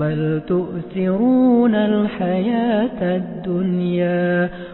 بل تؤثرون الحياة الدنيا.